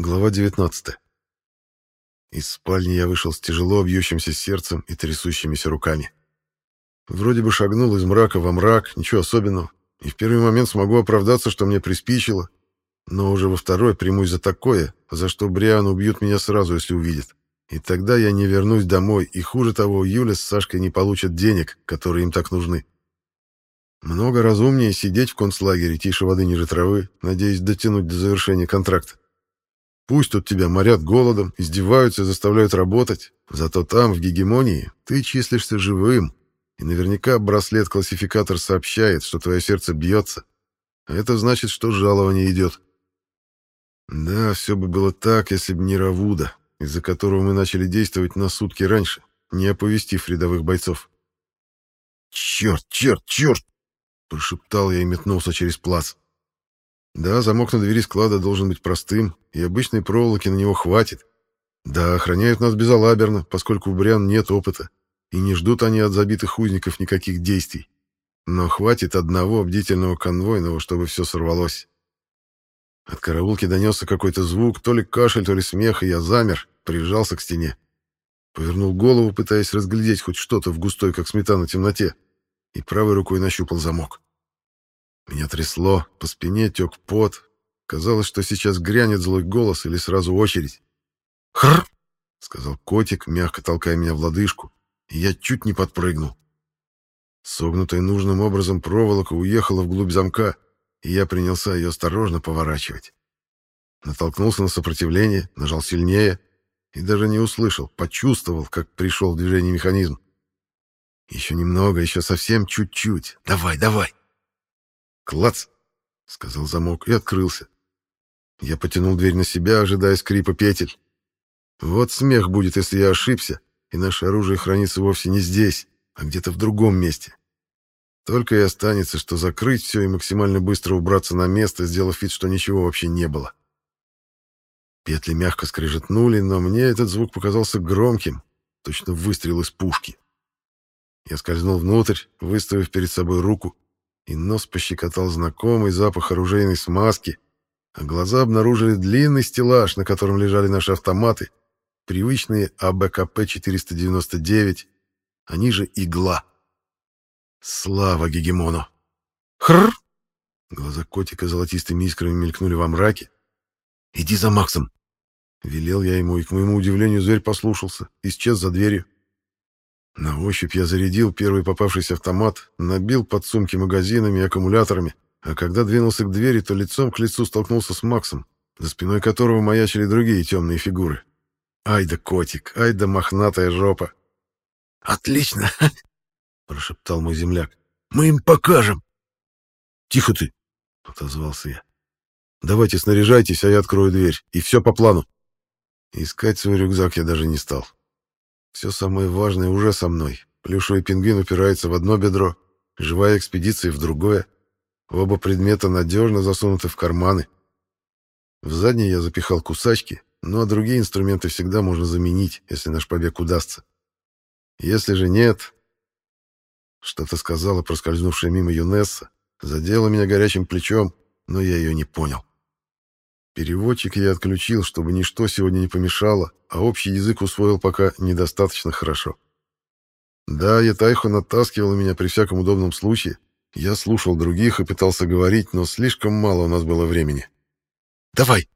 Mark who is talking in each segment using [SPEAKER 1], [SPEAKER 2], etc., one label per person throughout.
[SPEAKER 1] Глава 19. Из спальни я вышел с тяжело бьющимся сердцем и трясущимися руками. Вроде бы шагнул из мрака во мрак, ничего особенного, и в первый момент смогу оправдаться, что мне приспичило, но уже во второй примусь за такое, за что Бриан убьют меня сразу, если увидят. И тогда я не вернусь домой, и хуже того, Юля с Сашкой не получат денег, которые им так нужны. Много разумнее сидеть в концлагере тише воды ниже травы, надеясь дотянуть до завершения контракта. Пусть тут тебя морят голодом, издеваются и заставляют работать, зато там, в гегемонии, ты числишься живым, и наверняка браслет-классификатор сообщает, что твое сердце бьется. А это значит, что жалование идет. Да, все бы было так, если бы не Равуда, из-за которого мы начали действовать на сутки раньше, не оповестив рядовых бойцов. «Черт, черт, черт!» — прошептал я и метнулся через плац. Да, замок на двери склада должен быть простым, и обычной проволоки на него хватит. Да, охраняют нас безалаберно, поскольку у Бриан нет опыта, и не ждут они от забитых узников никаких действий. Но хватит одного бдительного конвойного, чтобы все сорвалось. От караулки донесся какой-то звук, то ли кашель, то ли смех, и я замер, прижался к стене. Повернул голову, пытаясь разглядеть хоть что-то в густой, как сметана, темноте, и правой рукой нащупал замок. Меня трясло, по спине тек пот. Казалось, что сейчас грянет злой голос или сразу очередь. «Хр!» — сказал котик, мягко толкая меня в лодыжку, и я чуть не подпрыгнул. Согнутая нужным образом проволока уехала вглубь замка, и я принялся ее осторожно поворачивать. Натолкнулся на сопротивление, нажал сильнее и даже не услышал, почувствовал, как пришел в движение механизм. Еще немного, еще совсем чуть-чуть. Давай, давай. «Клац!» — сказал замок и открылся. Я потянул дверь на себя, ожидая скрипа петель. Вот смех будет, если я ошибся, и наше оружие хранится вовсе не здесь, а где-то в другом месте. Только и останется, что закрыть все и максимально быстро убраться на место, сделав вид, что ничего вообще не было. Петли мягко скрежетнули, но мне этот звук показался громким, точно выстрел из пушки. Я скользнул внутрь, выставив перед собой руку, и нос пощекотал знакомый запах оружейной смазки, а глаза обнаружили длинный стеллаж, на котором лежали наши автоматы, привычные АБКП-499, они же «Игла». Слава Гегемону! Хр! Глаза котика золотистыми искрами мелькнули во мраке. «Иди за Максом!» Велел я ему, и, к моему удивлению, зверь послушался, исчез за дверью. На ощупь я зарядил первый попавшийся автомат, набил подсумки магазинами и аккумуляторами, а когда двинулся к двери, то лицом к лицу столкнулся с Максом, за спиной которого маячили другие темные фигуры. Ай да котик, ай да мохнатая жопа. «Отлично!» — прошептал мой земляк. «Мы им покажем!» «Тихо ты!» — отозвался я. «Давайте снаряжайтесь, а я открою дверь, и все по плану». Искать свой рюкзак я даже не стал. Все самое важное уже со мной. Плюшевый пингвин упирается в одно бедро, живая экспедиция в другое. Оба предмета надежно засунуты в карманы. В задний я запихал кусачки, ну а другие инструменты всегда можно заменить, если наш побег удастся. Если же нет... Что-то сказала проскользнувшая мимо Юнесса, задела меня горячим плечом, но я ее не понял. Переводчик я отключил, чтобы ничто сегодня не помешало, а общий язык усвоил пока недостаточно хорошо. Да, Ятайхо натаскивал меня при всяком удобном случае. Я слушал других и пытался говорить, но слишком мало у нас было времени. «Давай!»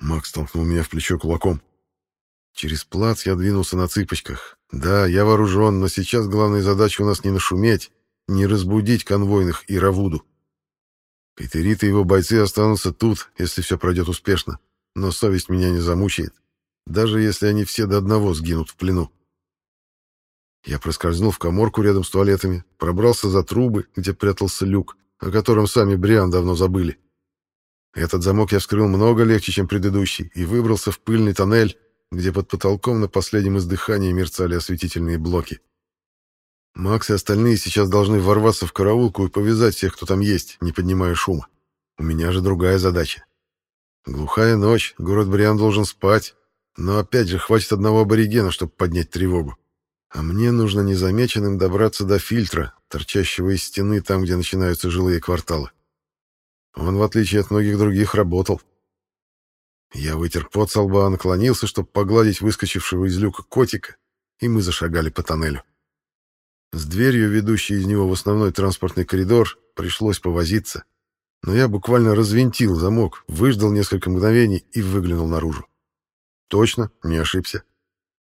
[SPEAKER 1] Макс толкнул меня в плечо кулаком. Через плац я двинулся на цыпочках. Да, я вооружен, но сейчас главная задача у нас не нашуметь, не разбудить конвойных и Равуду. Петерит и его бойцы останутся тут, если все пройдет успешно, но совесть меня не замучает, даже если они все до одного сгинут в плену. Я проскользнул в коморку рядом с туалетами, пробрался за трубы, где прятался люк, о котором сами Бриан давно забыли. Этот замок я вскрыл много легче, чем предыдущий, и выбрался в пыльный тоннель, где под потолком на последнем издыхании мерцали осветительные блоки. Макс и остальные сейчас должны ворваться в караулку и повязать всех, кто там есть, не поднимая шума. У меня же другая задача. Глухая ночь, город Бриан должен спать, но опять же хватит одного аборигена, чтобы поднять тревогу. А мне нужно незамеченным добраться до фильтра, торчащего из стены там, где начинаются жилые кварталы. Он, в отличие от многих других, работал. Я вытер пот со лба, наклонился, чтобы погладить выскочившего из люка котика, и мы зашагали по тоннелю. С дверью, ведущей из него в основной транспортный коридор, пришлось повозиться, но я буквально развинтил замок, выждал несколько мгновений и выглянул наружу. Точно, не ошибся.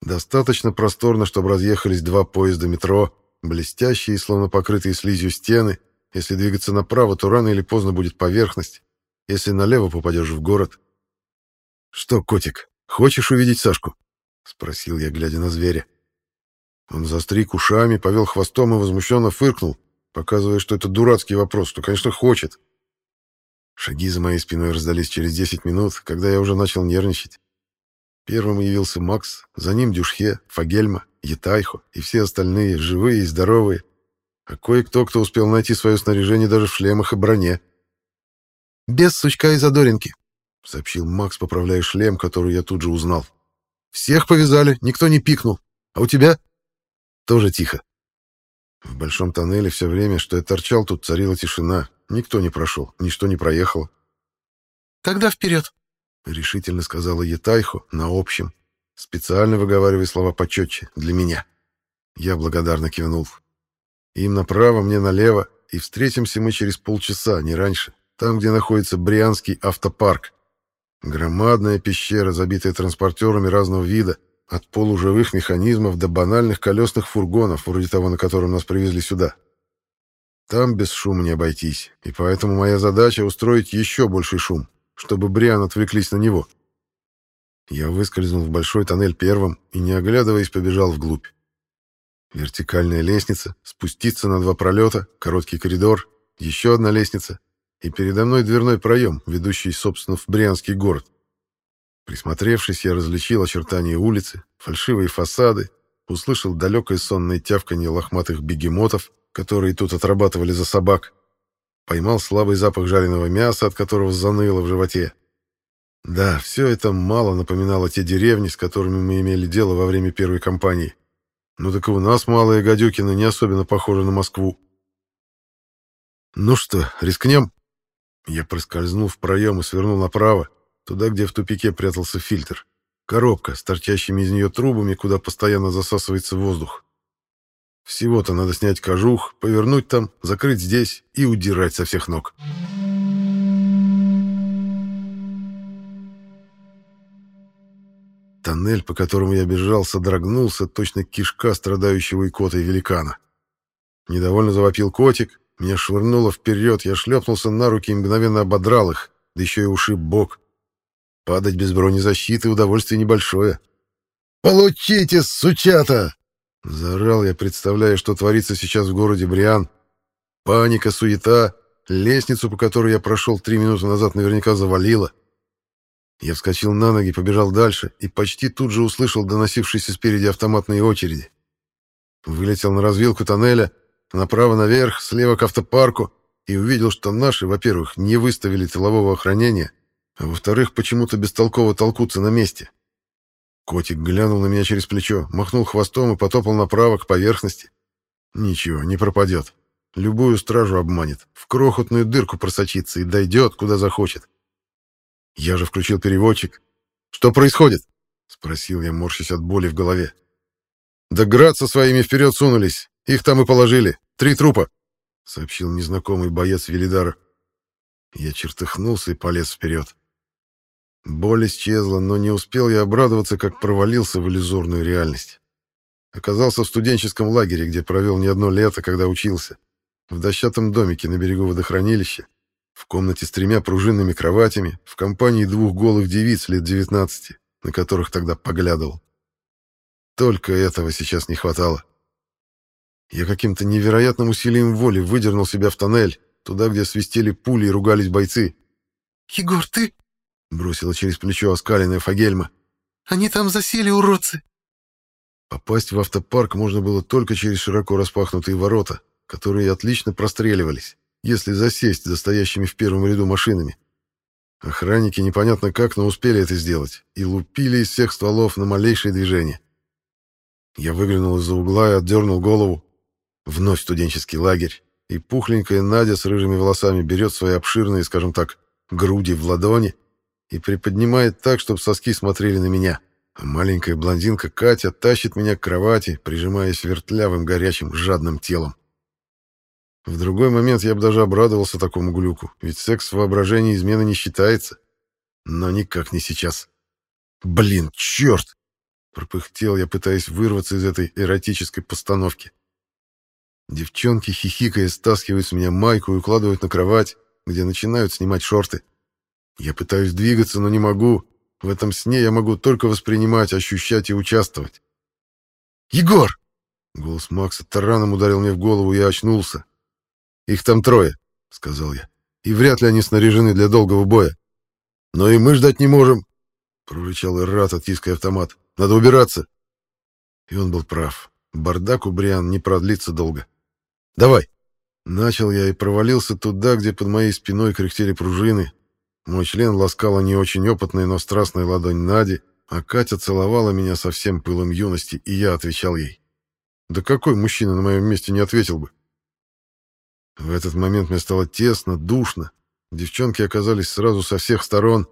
[SPEAKER 1] Достаточно просторно, чтобы разъехались два поезда метро, блестящие, словно покрытые слизью стены. Если двигаться направо, то рано или поздно будет поверхность. Если налево попадешь в город. «Что, котик, хочешь увидеть Сашку?» — спросил я, глядя на зверя. Он застриг ушами, повел хвостом и возмущенно фыркнул, показывая, что это дурацкий вопрос, что, конечно, хочет. Шаги за моей спиной раздались через 10 минут, когда я уже начал нервничать. Первым явился Макс, за ним Дюшхе, Фагельма, Етайхо и все остальные, живые и здоровые, а кое-кто, кто успел найти свое снаряжение даже в шлемах и броне. «Без сучка и задоринки», — сообщил Макс, поправляя шлем, который я тут же узнал. «Всех повязали, никто не пикнул. А у тебя?» «Тоже тихо». В большом тоннеле все время, что я торчал, тут царила тишина. Никто не прошел, ничто не проехало.
[SPEAKER 2] «Тогда вперед», —
[SPEAKER 1] решительно сказала Етайхо на общем, специально выговаривая слова почетче, для меня. Я благодарно кивнул. Им направо, мне налево, и встретимся мы через полчаса, не раньше, там, где находится Брианский автопарк. Громадная пещера, забитая транспортерами разного вида, от полуживых механизмов до банальных колесных фургонов, вроде того, на котором нас привезли сюда. Там без шума не обойтись, и поэтому моя задача — устроить еще больший шум, чтобы Бриан отвлеклись на него. Я выскользнул в большой тоннель первым и, не оглядываясь, побежал вглубь. Вертикальная лестница, спуститься на два пролета, короткий коридор, еще одна лестница, и передо мной дверной проем, ведущий, собственно, в Брянский город. Присмотревшись, я различил очертания улицы, фальшивые фасады, услышал далекое сонное тявканье лохматых бегемотов, которые тут отрабатывали за собак, Поймал слабый запах жареного мяса, от которого заныло в животе. Да, все это мало напоминало те деревни, с которыми мы имели дело во время первой кампании. Ну так и у нас малые гадюкины не особенно похожи на Москву. Ну что, рискнем? Я проскользнул в проем и свернул направо, туда, где в тупике прятался фильтр. Коробка с торчащими из нее трубами, куда постоянно засасывается воздух. Всего-то надо снять кожух, повернуть там, закрыть здесь и удирать со всех ног. Тоннель, по которому я бежал, содрогнулся, точно кишка страдающего икотой великана. Недовольно завопил котик, меня швырнуло вперед, я шлепнулся на руки и мгновенно ободрал их, да еще и ушиб бок. Падать без бронезащиты удовольствие небольшое. «Получите, сучата!» Заорал я, представляя, что творится сейчас в городе Бриан. Паника, суета, лестницу, по которой я прошел три минуты назад, наверняка завалила. Я вскочил на ноги, побежал дальше и почти тут же услышал доносившиеся спереди автоматные очереди. Вылетел на развилку тоннеля, направо наверх, слева к автопарку, и увидел, что наши, во-первых, не выставили тылового охранения, а во-вторых, почему-то бестолково толкутся на месте. Котик глянул на меня через плечо, махнул хвостом и потопал направо к поверхности. Ничего, не пропадет. Любую стражу обманет, в крохотную дырку просочится и дойдет, куда захочет. Я же включил переводчик. «Что происходит?» — спросил я, морщась от боли в голове. «Да град со своими вперед сунулись. Их там и положили. Три трупа», — сообщил незнакомый боец Велидара. Я чертыхнулся и полез вперед. Боль исчезла, но не успел я обрадоваться, как провалился в иллюзорную реальность. Оказался в студенческом лагере, где провел не одно лето, когда учился. В дощатом домике на берегу водохранилища, в комнате с тремя пружинными кроватями, в компании двух голых девиц лет 19, на которых тогда поглядывал. Только этого сейчас не хватало. Я каким-то невероятным усилием воли выдернул себя в тоннель, туда, где свистели пули и ругались бойцы.
[SPEAKER 2] «Егор, ты...»
[SPEAKER 1] Бросила через плечо оскаленная Фагельма.
[SPEAKER 2] «Они там засели, уродцы!»
[SPEAKER 1] Попасть в автопарк можно было только через широко распахнутые ворота, которые отлично простреливались, если засесть за стоящими в первом ряду машинами. Охранники непонятно как, но успели это сделать, и лупили из всех стволов на малейшее движение. Я выглянул из-за угла и отдернул голову. Вновь студенческий лагерь, и пухленькая Надя с рыжими волосами берет свои обширные, скажем так, груди в ладони и приподнимает так, чтобы соски смотрели на меня. А маленькая блондинка Катя тащит меня к кровати, прижимаясь вертлявым, горячим, жадным телом. В другой момент я бы даже обрадовался такому глюку, ведь секс в воображении измены не считается. Но никак не сейчас. Блин, черт! Пропыхтел я, пытаясь вырваться из этой эротической постановки. Девчонки, хихикая, стаскивают с меня майку и укладывают на кровать, где начинают снимать шорты. Я пытаюсь двигаться, но не могу. В этом сне я могу только воспринимать, ощущать и участвовать. «Егор!» Голос Макса тараном ударил мне в голову, я очнулся. «Их там трое», — сказал я. «И вряд ли они снаряжены для долгого боя». «Но и мы ждать не можем», — прорычал Иррат, отиская автомат. «Надо убираться». И он был прав. Бардак у Бриан не продлится долго. «Давай!» Начал я и провалился туда, где под моей спиной кряхтели пружины. Мой член ласкала не очень опытная, но страстная ладонь Нади, а Катя целовала меня со всем пылом юности, и я отвечал ей. Да какой мужчина на моем месте не ответил бы? В этот момент мне стало тесно, душно. Девчонки оказались сразу со всех сторон.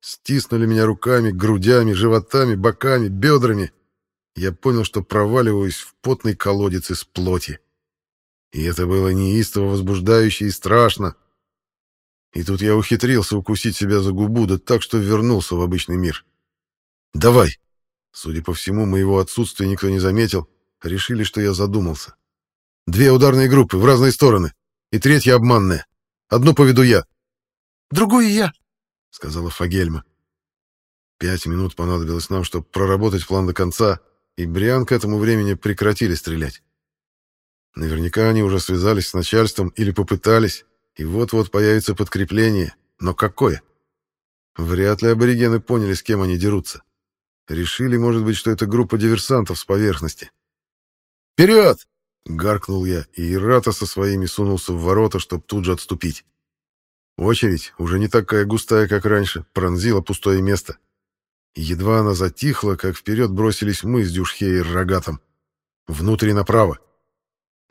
[SPEAKER 1] Стиснули меня руками, грудями, животами, боками, бедрами. Я понял, что проваливаюсь в потный колодец из плоти. И это было неистово возбуждающе и страшно. И тут я ухитрился укусить себя за губу, да так, что вернулся в обычный мир. «Давай!» Судя по всему, моего отсутствия никто не заметил. Решили, что я задумался. «Две ударные группы в разные стороны. И третья обманная. Одну поведу я».
[SPEAKER 2] «Другую я», —
[SPEAKER 1] сказала Фагельма. Пять минут понадобилось нам, чтобы проработать план до конца, и Бриан к этому времени прекратили стрелять. Наверняка они уже связались с начальством или попытались, и вот-вот появится подкрепление. Но какое? Вряд ли аборигены поняли, с кем они дерутся. Решили, может быть, что это группа диверсантов с поверхности. «Вперед!» — гаркнул я, и Ирата со своими сунулся в ворота, чтобы тут же отступить. Очередь, уже не такая густая, как раньше, пронзила пустое место. Едва она затихла, как вперед бросились мы с Дюшхе и Рогатом. Внутрь и направо.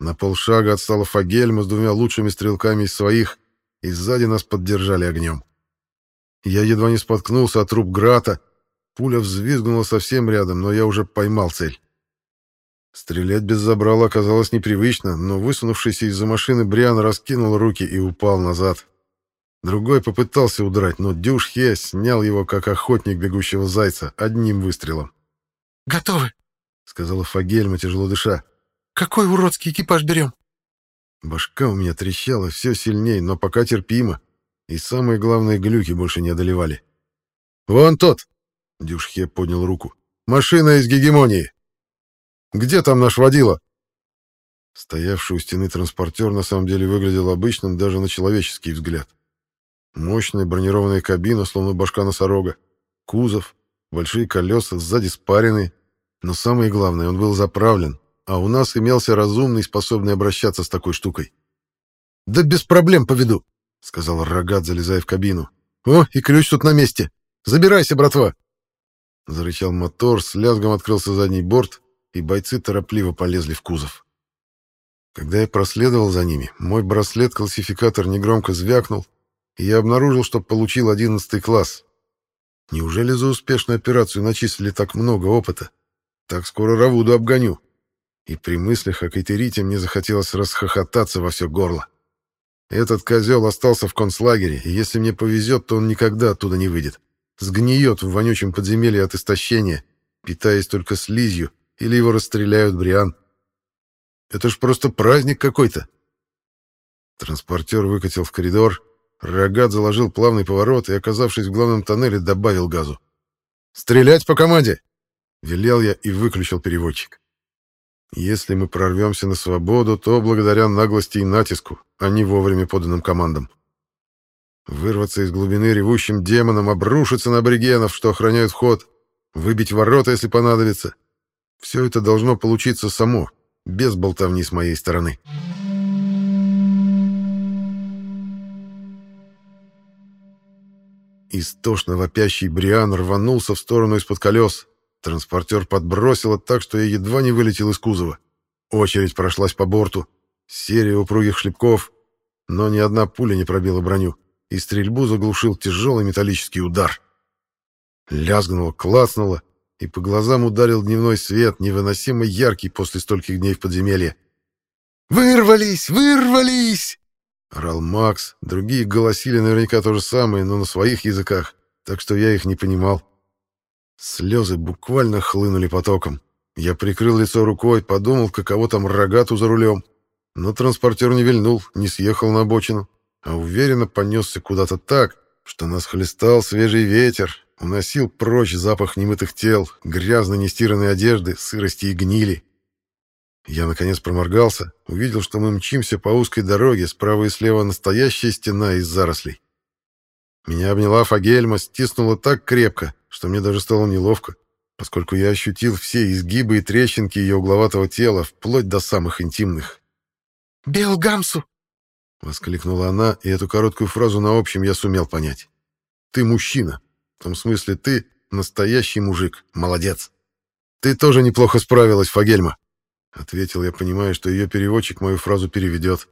[SPEAKER 1] На полшага отстала Фагельма с двумя лучшими стрелками из своих, и сзади нас поддержали огнем. Я едва не споткнулся от труп Грата. Пуля взвизгнула совсем рядом, но я уже поймал цель. Стрелять без забрала оказалось непривычно, но высунувшийся из-за машины Бриан раскинул руки и упал назад. Другой попытался удрать, но Дюшхе снял его, как охотник бегущего зайца, одним выстрелом.
[SPEAKER 2] «Готовы», —
[SPEAKER 1] сказала Фагельма, тяжело дыша.
[SPEAKER 2] Какой уродский экипаж берем?»
[SPEAKER 1] Башка у меня трещала все сильнее, но пока терпимо. И самые главные глюки больше не одолевали. «Вон тот!» — Дюшхе поднял руку. «Машина из гегемонии! Где там наш водила?» Стоявший у стены транспортер на самом деле выглядел обычным даже на человеческий взгляд. Мощная бронированная кабина, словно башка носорога, кузов, большие колеса, сзади спаренные. Но самое главное, он был заправлен, а у нас имелся разумный, способный обращаться с такой штукой. «Да без проблем поведу», — сказал Рогат, залезая в кабину. «О, и ключ тут на месте. Забирайся, братва!» Зарычал мотор, с лязгом открылся задний борт, и бойцы торопливо полезли в кузов. Когда я проследовал за ними, мой браслет-классификатор негромко звякнул, и я обнаружил, что получил одиннадцатый класс. Неужели за успешную операцию начислили так много опыта? Так скоро Равуду обгоню и при мыслях о Кайтерите мне захотелось расхохотаться во все горло. Этот козел остался в концлагере, и если мне повезет, то он никогда оттуда не выйдет. Сгниет в вонючем подземелье от истощения, питаясь только слизью, или его расстреляют Бриан. Это ж просто праздник какой-то. Транспортер выкатил в коридор, Рогат заложил плавный поворот и, оказавшись в главном тоннеле, добавил газу. «Стрелять по команде!» — велел я и выключил переводчик. Если мы прорвемся на свободу, то благодаря наглости и натиску, а не вовремя поданным командам. Вырваться из глубины ревущим демоном, обрушиться на аборигенов, что охраняют вход, выбить ворота, если понадобится. Все это должно получиться само, без болтовни с моей стороны. Истошно вопящий Бриан рванулся в сторону из-под колес, Транспортер подбросило так, что я едва не вылетел из кузова. Очередь прошлась по борту. Серия упругих шлепков. Но ни одна пуля не пробила броню. И стрельбу заглушил тяжелый металлический удар. Лязгнуло, клацнуло, и по глазам ударил дневной свет, невыносимо яркий после стольких дней в подземелье.
[SPEAKER 2] «Вырвались! Вырвались!»
[SPEAKER 1] — орал Макс. Другие голосили наверняка то же самое, но на своих языках, так что я их не понимал. Слезы буквально хлынули потоком. Я прикрыл лицо рукой, подумал, каково там рогату за рулем. Но транспортер не вильнул, не съехал на обочину, а уверенно понесся куда-то так, что нас хлестал свежий ветер, уносил прочь запах немытых тел, грязно нестиранной одежды, сырости и гнили. Я, наконец, проморгался, увидел, что мы мчимся по узкой дороге, справа и слева настоящая стена из зарослей. Меня обняла Фагельма, стиснула так крепко, что мне даже стало неловко, поскольку я ощутил все изгибы и трещинки ее угловатого тела, вплоть до самых интимных.
[SPEAKER 2] «Белгамсу!»
[SPEAKER 1] — воскликнула она, и эту короткую фразу на общем я сумел понять. «Ты мужчина. В том смысле, ты настоящий мужик. Молодец. Ты тоже неплохо справилась, Фагельма», — ответил я, понимая, что ее переводчик мою фразу переведет.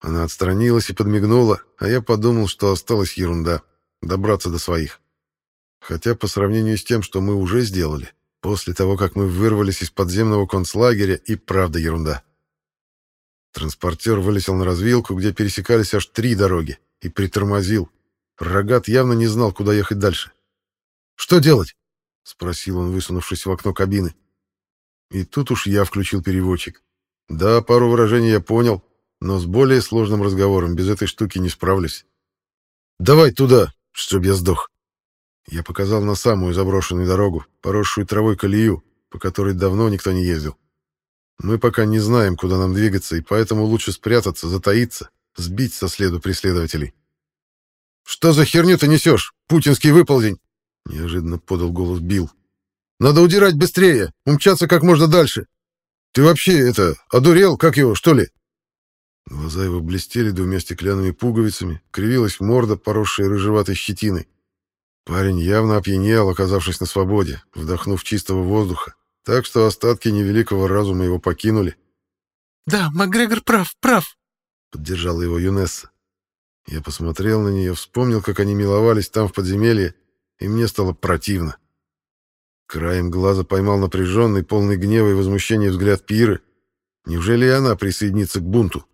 [SPEAKER 1] Она отстранилась и подмигнула, а я подумал, что осталась ерунда — добраться до своих. Хотя по сравнению с тем, что мы уже сделали, после того, как мы вырвались из подземного концлагеря, и правда ерунда. Транспортер вылетел на развилку, где пересекались аж три дороги, и притормозил. Рогат явно не знал, куда ехать дальше. «Что делать?» — спросил он, высунувшись в окно кабины. И тут уж я включил переводчик. Да, пару выражений я понял, но с более сложным разговором без этой штуки не справлюсь. «Давай туда, чтоб я сдох!» Я показал на самую заброшенную дорогу, поросшую травой колею, по которой давно никто не ездил. Мы пока не знаем, куда нам двигаться, и поэтому лучше спрятаться, затаиться, сбить со следу преследователей. «Что за херню ты несешь? Путинский выползень!» — неожиданно подал голос Билл. «Надо удирать быстрее, умчаться как можно дальше. Ты вообще, это, одурел, как его, что ли?» Глаза его блестели двумя стеклянными пуговицами, кривилась морда, поросшая рыжеватой щетиной. Парень явно опьянел, оказавшись на свободе, вдохнув чистого воздуха, так что остатки невеликого разума его покинули.
[SPEAKER 2] «Да, Макгрегор прав, прав», —
[SPEAKER 1] поддержала его Юнесса. Я посмотрел на нее, вспомнил, как они миловались там в подземелье, и мне стало противно. Краем глаза поймал напряженный, полный гнева и возмущения взгляд Пиры. Неужели и она присоединится к бунту?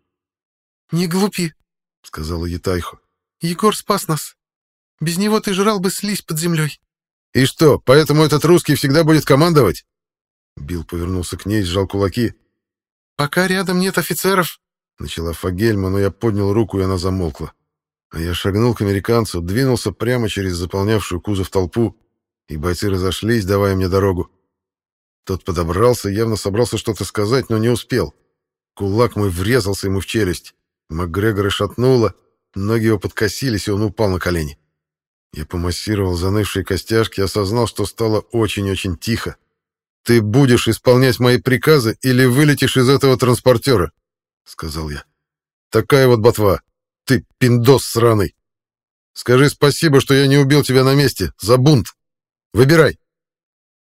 [SPEAKER 2] «Не глупи», — сказала Етайхо. «Егор спас нас. Без него ты жрал бы слизь под землей».
[SPEAKER 1] «И что, поэтому этот русский всегда будет командовать?» Билл повернулся к ней, сжал кулаки.
[SPEAKER 2] «Пока рядом нет офицеров», —
[SPEAKER 1] начала Фагельма, но я поднял руку, и она замолкла. А я шагнул к американцу, двинулся прямо через заполнявшую кузов толпу, и бойцы разошлись, давая мне дорогу. Тот подобрался, явно собрался что-то сказать, но не успел. Кулак мой врезался ему в челюсть. Макгрегора шатнуло, ноги его подкосились, и он упал на колени. Я помассировал занывшие костяшки и осознал, что стало очень-очень тихо. «Ты будешь исполнять мои приказы или вылетишь из этого транспортера?» — сказал я. «Такая вот ботва. Ты пиндос сраный. Скажи спасибо, что я не убил тебя на месте. За бунт. Выбирай!»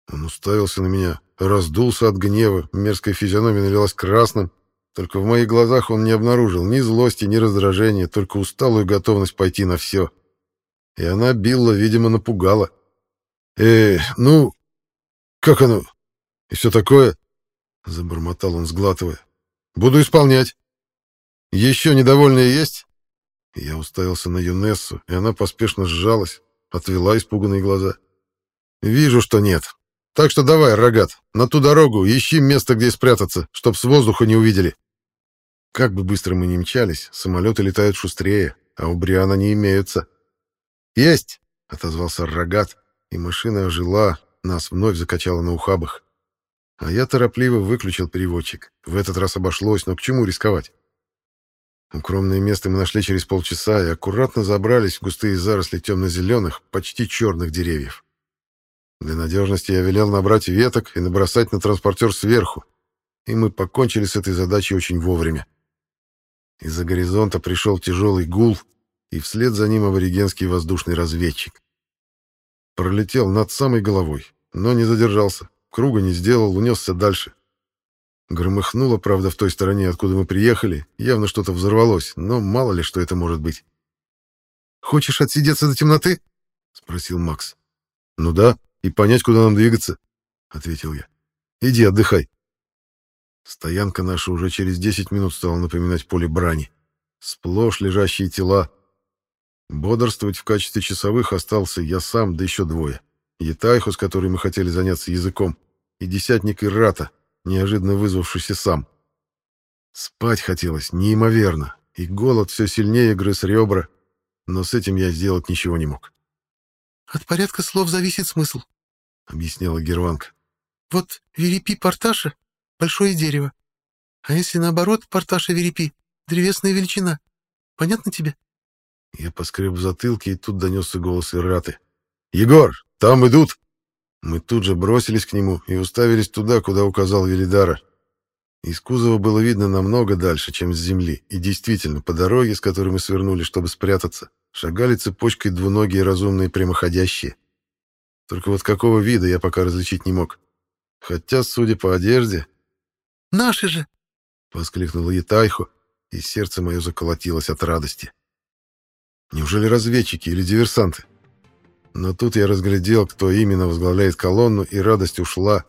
[SPEAKER 1] Он уставился на меня, раздулся от гнева, мерзкая физиономия налилась красным, только в моих глазах он не обнаружил ни злости, ни раздражения, только усталую готовность пойти на все. И она Билла, видимо, напугала. «Э, ну, как оно? И все такое?» Забормотал он, сглатывая. «Буду исполнять. Еще недовольные есть?» Я уставился на Юнессу, и она поспешно сжалась, отвела испуганные глаза. «Вижу, что нет. Так что давай, рогат, на ту дорогу, ищи место, где спрятаться, чтоб с воздуха не увидели. Как бы быстро мы ни мчались, самолеты летают шустрее, а у Бриана не имеются. «Есть!» — отозвался рогат, и машина ожила, нас вновь закачало на ухабах. А я торопливо выключил переводчик. В этот раз обошлось, но к чему рисковать? Укромное место мы нашли через полчаса и аккуратно забрались в густые заросли темно-зеленых, почти черных деревьев. Для надежности я велел набрать веток и набросать на транспортер сверху, и мы покончили с этой задачей очень вовремя. Из-за горизонта пришел тяжелый гул, и вслед за ним аборигенский воздушный разведчик. Пролетел над самой головой, но не задержался, круга не сделал, унесся дальше. Громыхнуло, правда, в той стороне, откуда мы приехали, явно что-то взорвалось, но мало ли, что это может быть.
[SPEAKER 2] «Хочешь отсидеться до темноты?» — спросил Макс.
[SPEAKER 1] «Ну да, и понять, куда нам двигаться», — ответил я. «Иди отдыхай». Стоянка наша уже через 10 минут стала напоминать поле брани. Сплошь лежащие тела. Бодрствовать в качестве часовых остался я сам, да еще двое. Етайху, с которой мы хотели заняться языком, и десятник Иррата, неожиданно вызвавшийся сам. Спать хотелось неимоверно, и голод все сильнее грыз ребра, но с этим я сделать ничего не мог.
[SPEAKER 2] «От порядка слов зависит смысл», — объясняла Герванка. «Вот верепи Порташа — большое дерево, а если наоборот Порташа верепи — древесная величина. Понятно тебе?»
[SPEAKER 1] Я поскреб в затылке, и тут донесся голос Ирраты. «Егор, там идут!» Мы тут же бросились к нему и уставились туда, куда указал Велидара. Из кузова было видно намного дальше, чем с земли, и действительно, по дороге, с которой мы свернули, чтобы спрятаться, шагали цепочкой двуногие разумные прямоходящие. Только вот какого вида я пока различить не мог. Хотя, судя по одежде...
[SPEAKER 2] «Наши же!»
[SPEAKER 1] — воскликнула Ятайху, и сердце мое заколотилось от радости. Неужели разведчики или диверсанты? Но тут я разглядел, кто именно возглавляет колонну, и радость ушла.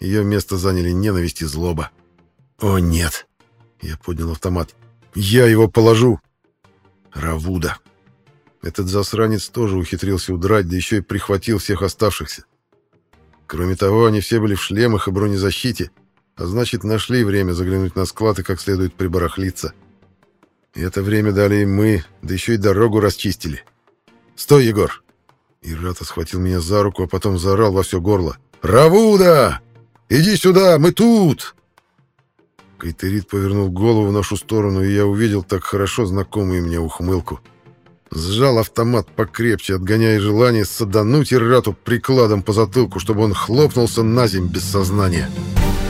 [SPEAKER 1] Ее место заняли ненависть и злоба. «О, нет!» Я поднял автомат. «Я его положу!» Равуда. Этот засранец тоже ухитрился удрать, да еще и прихватил всех оставшихся. Кроме того, они все были в шлемах и бронезащите, а значит, нашли время заглянуть на склад и как следует прибарахлиться. И это время дали им мы, да еще и дорогу расчистили. «Стой, Егор!» Ирата схватил меня за руку, а потом заорал во все горло. «Равуда! Иди сюда, мы тут!» Кайтерит повернул голову в нашу сторону, и я увидел так хорошо знакомую мне ухмылку. Сжал автомат покрепче, отгоняя желание садануть Иррату прикладом по затылку, чтобы он хлопнулся на земь без сознания. «Равуда!»